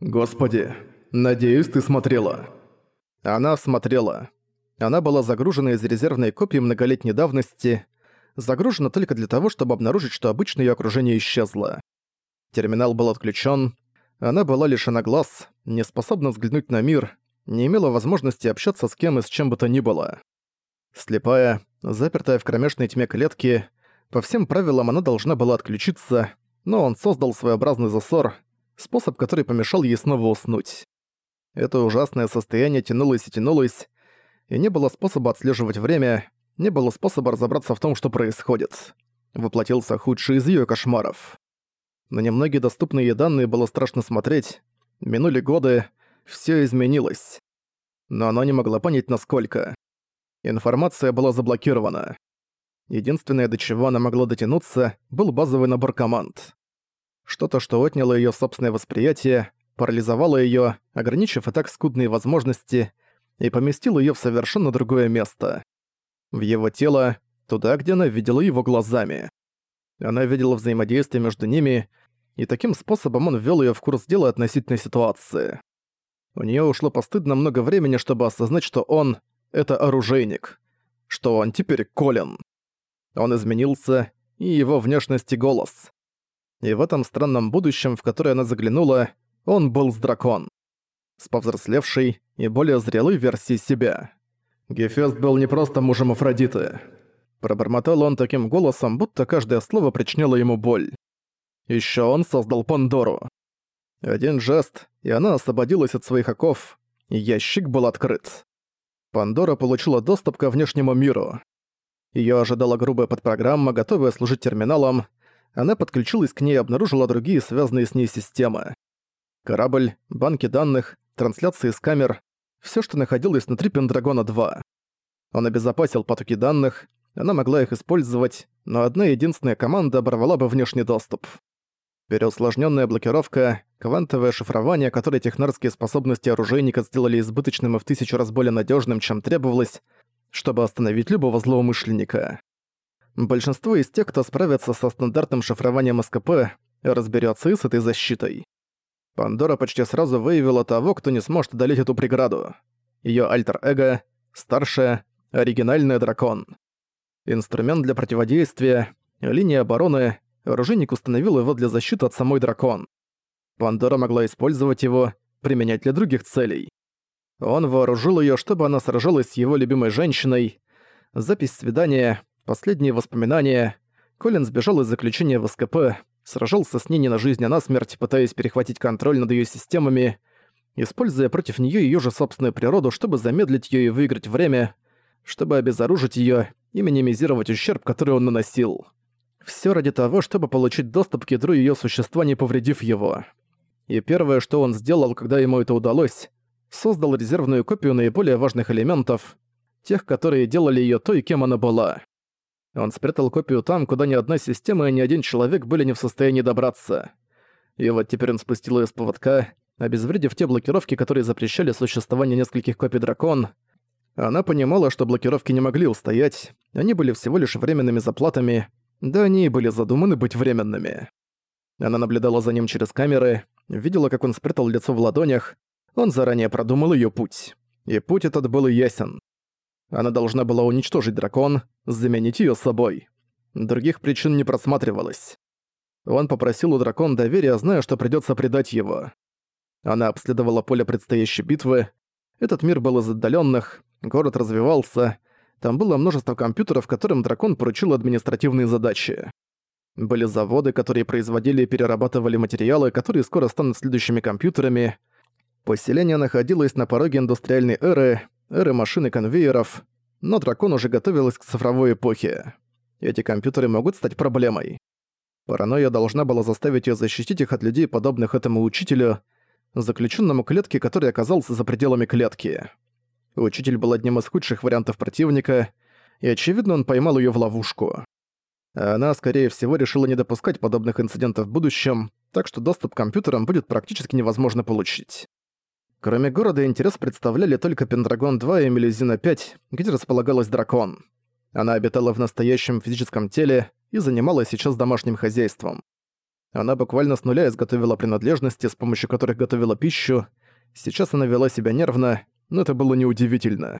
«Господи, надеюсь, ты смотрела». Она смотрела. Она была загружена из резервной копии многолетней давности, загружена только для того, чтобы обнаружить, что обычное её окружение исчезло. Терминал был отключен, она была лишена глаз, не способна взглянуть на мир, не имела возможности общаться с кем и с чем бы то ни было. Слепая, запертая в кромешной тьме клетки, по всем правилам она должна была отключиться, но он создал своеобразный засор, способ, который помешал ей снова уснуть. Это ужасное состояние тянулось и тянулось, и не было способа отслеживать время, не было способа разобраться в том, что происходит. Воплотился худший из её кошмаров. На немногие доступные ей данные было страшно смотреть. Минули годы, всё изменилось. Но она не могла понять, насколько. Информация была заблокирована. Единственное, до чего она могла дотянуться, был базовый набор команд. Что-то, что отняло её собственное восприятие, парализовало её, ограничив и так скудные возможности, и поместило её в совершенно другое место. В его тело, туда, где она видела его глазами. Она видела взаимодействие между ними, и таким способом он ввёл её в курс дела относительной ситуации. У неё ушло постыдно много времени, чтобы осознать, что он — это оружейник. Что он теперь Колин. Он изменился, и его внешность и голос и в этом странном будущем, в которое она заглянула, он был с дракон. С повзрослевшей и более зрелой версией себя. Гефест был не просто мужем Афродиты. Пробормотал он таким голосом, будто каждое слово причиняло ему боль. Еще он создал Пандору. Один жест, и она освободилась от своих оков, и ящик был открыт. Пандора получила доступ ко внешнему миру. Её ожидала грубая подпрограмма, готовая служить терминалом, она подключилась к ней и обнаружила другие связанные с ней системы. Корабль, банки данных, трансляции с камер — всё, что находилось внутри Пендрагона-2. Он обезопасил потоки данных, она могла их использовать, но одна единственная команда оборвала бы внешний доступ. Переусложненная блокировка, квантовое шифрование, которое технарские способности оружейника сделали избыточным и в тысячу раз более надежным, чем требовалось, чтобы остановить любого злоумышленника. Большинство из тех, кто справится со стандартным шифрованием СКП, разберется и с этой защитой. Пандора почти сразу выявила того, кто не сможет одолеть эту преграду. Её альтер-эго — старшая, оригинальная дракон. Инструмент для противодействия, линия обороны, оружейник установил его для защиты от самой дракон. Пандора могла использовать его, применять для других целей. Он вооружил её, чтобы она сражалась с его любимой женщиной. Запись свидания, Последние воспоминания. Колин сбежал из заключения в СКП, сражался с ней не на жизнь, а на смерть, пытаясь перехватить контроль над ее системами, используя против нее ее же собственную природу, чтобы замедлить ее и выиграть время, чтобы обезоружить ее и минимизировать ущерб, который он наносил. Все ради того, чтобы получить доступ к ядру ее существа, не повредив его. И первое, что он сделал, когда ему это удалось, создал резервную копию наиболее важных элементов, тех, которые делали ее той, кем она была. Он спрятал копию там, куда ни одна система и ни один человек были не в состоянии добраться. И вот теперь он спустил её с поводка, обезвредив те блокировки, которые запрещали существование нескольких копий дракон. Она понимала, что блокировки не могли устоять, они были всего лишь временными заплатами, да они и были задуманы быть временными. Она наблюдала за ним через камеры, видела, как он спрятал лицо в ладонях, он заранее продумал её путь. И путь этот был ясен. Она должна была уничтожить дракон, заменить её собой. Других причин не просматривалось. Он попросил у дракона доверия, зная, что придётся предать его. Она обследовала поле предстоящей битвы. Этот мир был из отдалённых, город развивался, там было множество компьютеров, которым дракон поручил административные задачи. Были заводы, которые производили и перерабатывали материалы, которые скоро станут следующими компьютерами. Поселение находилось на пороге индустриальной эры, эры машин и конвейеров, но дракон уже готовилась к цифровой эпохе. Эти компьютеры могут стать проблемой. Паранойя должна была заставить её защитить их от людей, подобных этому учителю, заключенному клетке, который оказался за пределами клетки. Учитель был одним из худших вариантов противника, и, очевидно, он поймал её в ловушку. Она, скорее всего, решила не допускать подобных инцидентов в будущем, так что доступ к компьютерам будет практически невозможно получить. Кроме города, интерес представляли только Пендрагон-2 и Мелизина-5, где располагалась дракон. Она обитала в настоящем физическом теле и занималась сейчас домашним хозяйством. Она буквально с нуля изготовила принадлежности, с помощью которых готовила пищу. Сейчас она вела себя нервно, но это было неудивительно.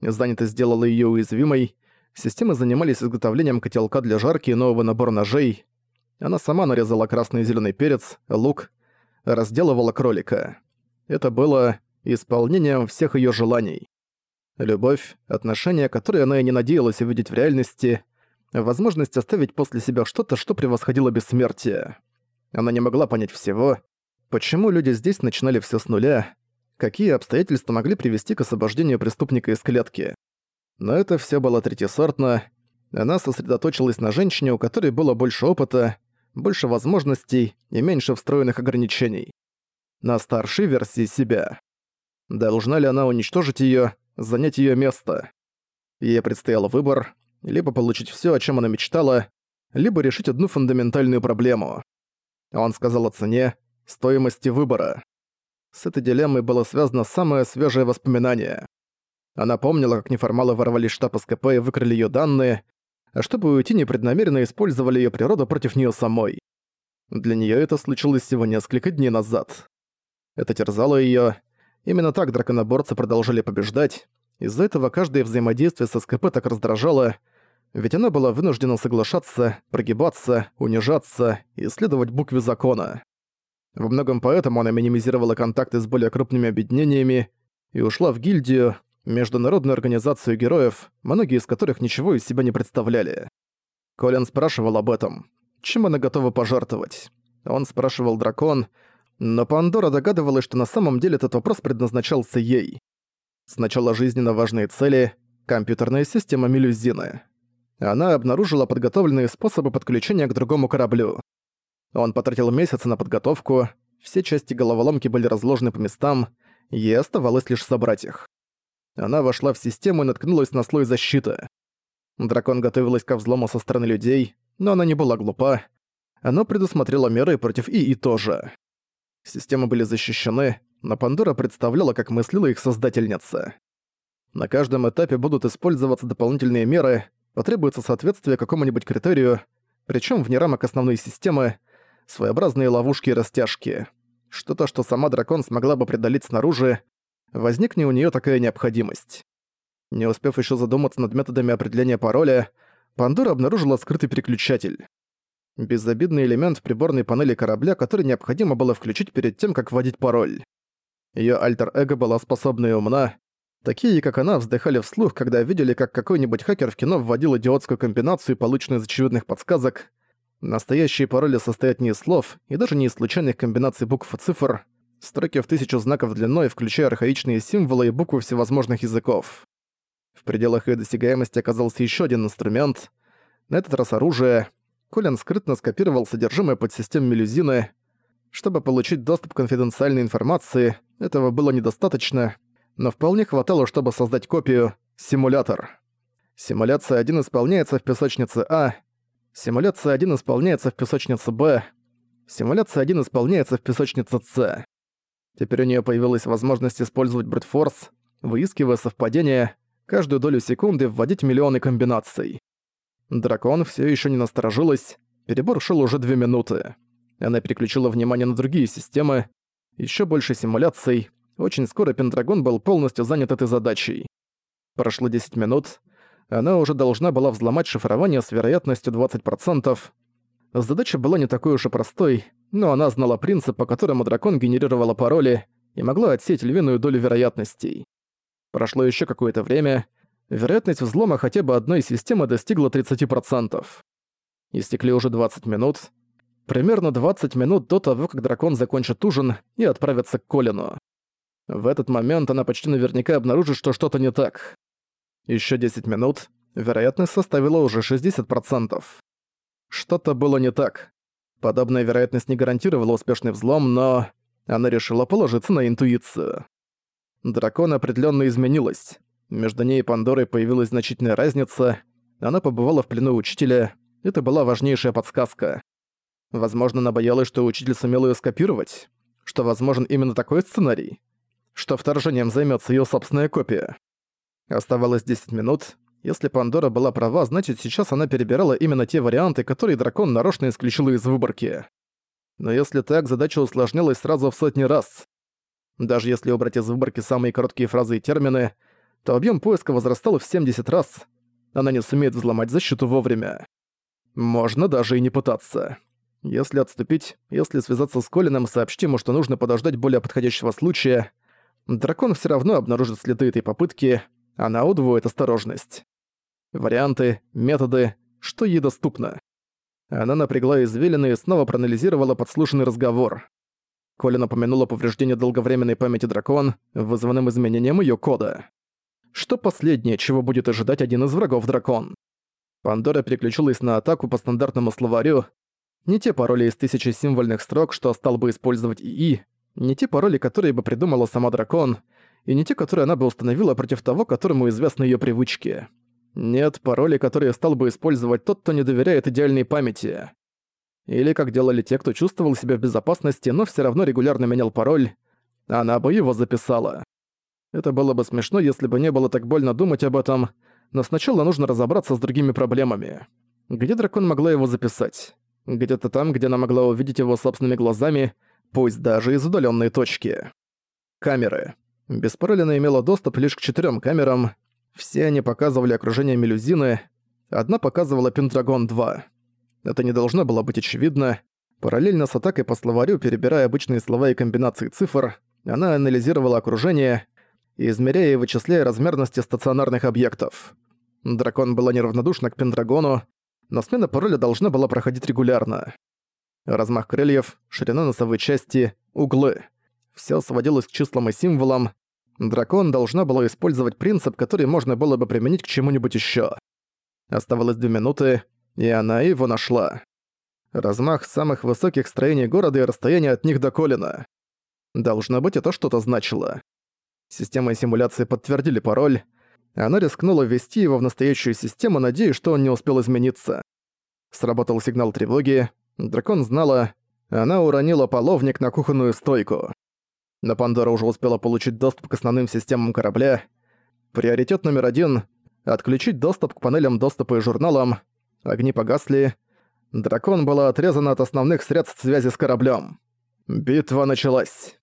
Занятость сделала её уязвимой. Системы занимались изготовлением котелка для жарки и нового набора ножей. Она сама нарезала красный и зелёный перец, лук, разделывала кролика. Это было исполнением всех её желаний. Любовь, отношения, которые она и не надеялась увидеть в реальности, возможность оставить после себя что-то, что превосходило бессмертие. Она не могла понять всего, почему люди здесь начинали всё с нуля, какие обстоятельства могли привести к освобождению преступника из клетки. Но это всё было третьесортно. Она сосредоточилась на женщине, у которой было больше опыта, больше возможностей и меньше встроенных ограничений. На старшей версии себя. Должна ли она уничтожить её, занять её место? Ей предстоял выбор — либо получить всё, о чём она мечтала, либо решить одну фундаментальную проблему. Он сказал о цене, стоимости выбора. С этой дилеммой было связано самое свежее воспоминание. Она помнила, как неформалы ворвались в штаб СКП и выкрали её данные, а чтобы уйти, непреднамеренно использовали её природу против неё самой. Для неё это случилось всего несколько дней назад. Это терзало её. Именно так драконоборцы продолжали побеждать. Из-за этого каждое взаимодействие с СКП так раздражало, ведь она была вынуждена соглашаться, прогибаться, унижаться и следовать букве закона. Во многом поэтому она минимизировала контакты с более крупными объединениями и ушла в гильдию, международную организацию героев, многие из которых ничего из себя не представляли. Колин спрашивал об этом. Чем она готова пожертвовать? Он спрашивал дракон, но Пандора догадывалась, что на самом деле этот вопрос предназначался ей. Сначала жизненно важные цели — компьютерная система Мелюзины. Она обнаружила подготовленные способы подключения к другому кораблю. Он потратил месяцы на подготовку, все части головоломки были разложены по местам, ей оставалось лишь собрать их. Она вошла в систему и наткнулась на слой защиты. Дракон готовилась ко взлому со стороны людей, но она не была глупа. Она предусмотрела меры против ИИ тоже. Системы были защищены, но Пандора представляла, как мыслила их создательница. На каждом этапе будут использоваться дополнительные меры, потребуется соответствие какому-нибудь критерию, причем вне рамок основной системы, своеобразные ловушки и растяжки. Что-то, что сама дракон смогла бы преодолеть снаружи, возникне у нее такая необходимость. Не успев еще задуматься над методами определения пароля, Пандора обнаружила скрытый переключатель. Безобидный элемент в приборной панели корабля, который необходимо было включить перед тем, как вводить пароль. Её альтер-эго была способна и умна. Такие, как она, вздыхали вслух, когда видели, как какой-нибудь хакер в кино вводил идиотскую комбинацию, полученную из очевидных подсказок. Настоящие пароли состоят не из слов и даже не из случайных комбинаций букв и цифр, строки в тысячу знаков длиной, включая архаичные символы и буквы всевозможных языков. В пределах ее досягаемости оказался еще один инструмент. На этот раз оружие. Колин скрытно скопировал содержимое подсистем мелюзины. Чтобы получить доступ к конфиденциальной информации, этого было недостаточно, но вполне хватало, чтобы создать копию «Симулятор». Симуляция 1 исполняется в песочнице А, Симуляция 1 исполняется в песочнице Б, Симуляция 1 исполняется в песочнице С. Теперь у нее появилась возможность использовать брутфорс, выискивая совпадения, каждую долю секунды вводить миллионы комбинаций. Дракон все еще не насторожилась, перебор шел уже две минуты. Она переключила внимание на другие системы, еще больше симуляций. Очень скоро Пендрагон был полностью занят этой задачей. Прошло 10 минут. Она уже должна была взломать шифрование с вероятностью 20%. Задача была не такой уж и простой, но она знала принцип, по которому дракон генерировала пароли и могла отсеять львиную долю вероятностей. Прошло еще какое-то время, вероятность взлома хотя бы одной системы достигла 30%. Истекли уже 20 минут. Примерно 20 минут до того, как дракон закончит ужин и отправится к Колину. В этот момент она почти наверняка обнаружит, что что-то не так. Еще 10 минут, вероятность составила уже 60%. Что-то было не так. Подобная вероятность не гарантировала успешный взлом, но она решила положиться на интуицию. Дракон определенно изменилась. Между ней и Пандорой появилась значительная разница. Она побывала в плену учителя. Это была важнейшая подсказка. Возможно, она боялась, что учитель сумел ее скопировать. Что возможен именно такой сценарий. Что вторжением займется ее собственная копия. Оставалось 10 минут. Если Пандора была права, значит сейчас она перебирала именно те варианты, которые дракон нарочно исключил из выборки. Но если так, задача усложнялась сразу в сотни раз. Даже если убрать из выборки самые короткие фразы и термины, то объем поиска возрастал в 70 раз. Она не сумеет взломать защиту вовремя. Можно даже и не пытаться. Если отступить, если связаться с Колином, сообщить ему, что нужно подождать более подходящего случая, дракон все равно обнаружит следы этой попытки, она удвоит осторожность. Варианты, методы, что ей доступно. Она напрягла извилины и снова проанализировала подслушанный разговор. Коля напомянула повреждение долговременной памяти дракон, вызванным изменением ее кода. Что последнее, чего будет ожидать один из врагов дракон? Пандора переключилась на атаку по стандартному словарю, не те пароли из тысячи символьных строк, что стал бы использовать ИИ, не те пароли, которые бы придумала сама дракон, и не те, которые она бы установила против того, которому известны ее привычки. Нет, пароли, которые стал бы использовать тот, кто не доверяет идеальной памяти. Или как делали те, кто чувствовал себя в безопасности, но все равно регулярно менял пароль, она бы его записала. Это было бы смешно, если бы не было так больно думать об этом, но сначала нужно разобраться с другими проблемами. Где дракон могла его записать? Где-то там, где она могла увидеть его собственными глазами, пусть даже из удаленной точки. Камеры. Беспаролина имела доступ лишь к четырем камерам. Все они показывали окружение мелюзины. Одна показывала Пендрагон-2. Это не должно было быть очевидно. Параллельно с атакой по словарю, перебирая обычные слова и комбинации цифр, она анализировала окружение, измеряя и вычисляя размерности стационарных объектов. Дракон была неравнодушна к Пендрагону, но смена пароля должна была проходить регулярно. Размах крыльев, ширина носовой части, углы. Всё сводилось к числам и символам. Дракон должна была использовать принцип, который можно было бы применить к чему-нибудь ещё. Оставалось две минуты, и она его нашла. Размах самых высоких строений города и расстояние от них до Колина. Должно быть, это что-то значило. Система симуляции подтвердили пароль, она рискнула ввести его в настоящую систему, надеясь, что он не успел измениться. Сработал сигнал тревоги. Дракон знала, она уронила половник на кухонную стойку. Но Пандора уже успела получить доступ к основным системам корабля. Приоритет номер один — отключить доступ к панелям доступа и журналам. Огни погасли. Дракон была отрезана от основных средств связи с кораблем. Битва началась.